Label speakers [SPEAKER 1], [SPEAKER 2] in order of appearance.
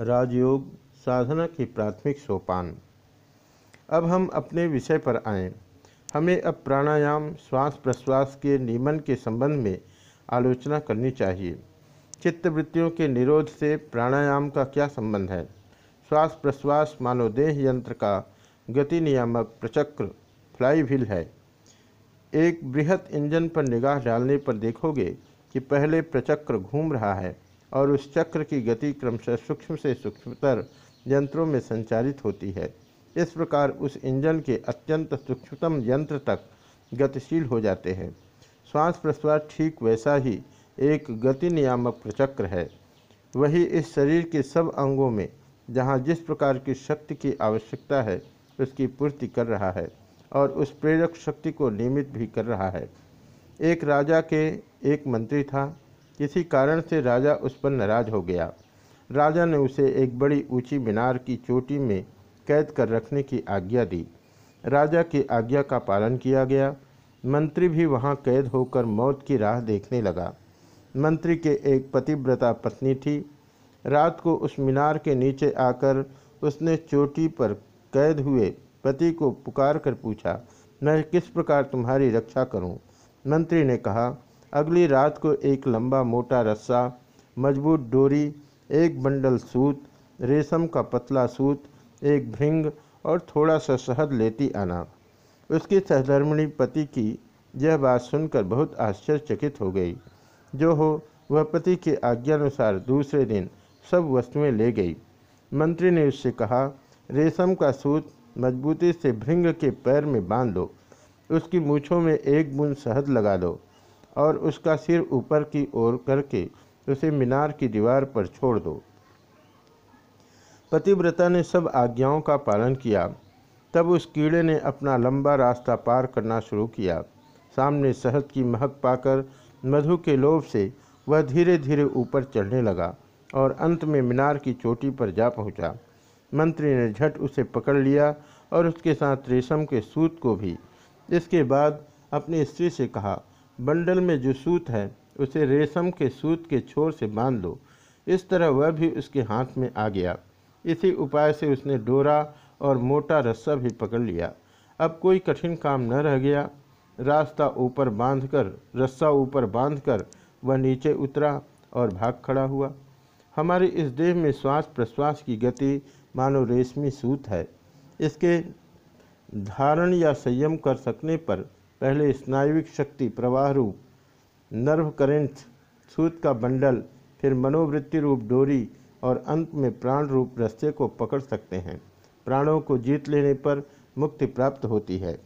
[SPEAKER 1] राजयोग, साधना की प्राथमिक सोपान। अब हम अपने विषय पर आएँ। हमें अब प्राणायाम, श्वास प्रश्वास के नियमन के संबंध में आलोचना करनी चाहिए। चित्तवृत्तियों के निरोध से प्राणायाम का क्या संबंध है? श्वास प्रश्वास मानव देह यंत्र का गति नियामक प्रचक्र फ्लाईव्हील है। एक बृहत इंजन पर निगाह डालने पर देखोगे कि पहले प्रचक्र घूम रहा है। और उस चक्र की गति क्रमशः सूक्ष्म से सूक्ष्मतर यंत्रों में संचारित होती है। इस प्रकार उस इंजन के अत्यंत सूक्ष्मतम यंत्र तक गतिशील हो जाते हैं। श्वास प्रश्वास ठीक वैसा ही एक गति नियामक प्रचक्र है। वही इस शरीर के सब अंगों में, जहाँ जिस प्रकार की शक्ति की आवश्यकता है, उसकी पूर्ति कर रहा है और उस प्रेरक शक्ति को नियमित भी कर रहा है। एक राजा के एक मंत्री था। किसी कारण से राजा उस पर नाराज़ हो गया। राजा ने उसे एक बड़ी ऊँची मीनार की चोटी में कैद कर रखने की आज्ञा दी। राजा की आज्ञा का पालन किया गया। मंत्री भी वहाँ कैद होकर मौत की राह देखने लगा। मंत्री के एक पतिव्रता पत्नी थी। रात को उस मीनार के नीचे आकर उसने चोटी पर कैद हुए पति को पुकार कर पूछा, मैं किस प्रकार तुम्हारी रक्षा करूँ? मंत्री ने कहा अगली रात को एक लंबा मोटा रस्सा, मज़बूत डोरी, एक बंडल सूत, रेशम का पतला सूत, एक भृंग और थोड़ा सा शहद लेती आना। उसकी सहधर्मिणी पति की यह बात सुनकर बहुत आश्चर्यचकित हो गई। जो हो, वह पति के आज्ञानुसार दूसरे दिन सब वस्तुएँ ले गई। मंत्री ने उससे कहा, रेशम का सूत मजबूती से भृंग के पैर में बाँध दो। उसकी मूछों में एक बूंद शहद लगा दो। और उसका सिर ऊपर की ओर करके उसे मीनार की दीवार पर छोड़ दो। पतिव्रता ने सब आज्ञाओं का पालन किया। तब उस कीड़े ने अपना लंबा रास्ता पार करना शुरू किया। सामने शहद की महक पाकर मधु के लोभ से वह धीरे धीरे ऊपर चढ़ने लगा और अंत में मीनार की चोटी पर जा पहुँचा। मंत्री ने झट उसे पकड़ लिया और उसके साथ रेशम के सूत को भी। इसके बाद अपनी स्त्री से कहा बंडल में जो सूत है, उसे रेशम के सूत के छोर से बाँध दो इस तरह वह भी उसके हाथ में आ गया। इसी उपाय से उसने डोरा और मोटा रस्सा भी पकड़ लिया। अब कोई कठिन काम न रह गया। रास्ता ऊपर बांधकर, रस्सा ऊपर बांधकर वह नीचे उतरा और भाग खड़ा हुआ। हमारे इस देह में श्वास प्रश्वास की गति मानो रेशमी सूत है। इसके धारण या संयम कर सकने पर पहले स्नायुविक शक्ति, प्रवाह रूप नर्व करेंट सूत का बंडल, फिर मनोवृत्ति रूप, डोरी और अंत में प्राण रूप रस्ते को पकड़ सकते हैं। प्राणों को जीत लेने पर मुक्ति प्राप्त होती है।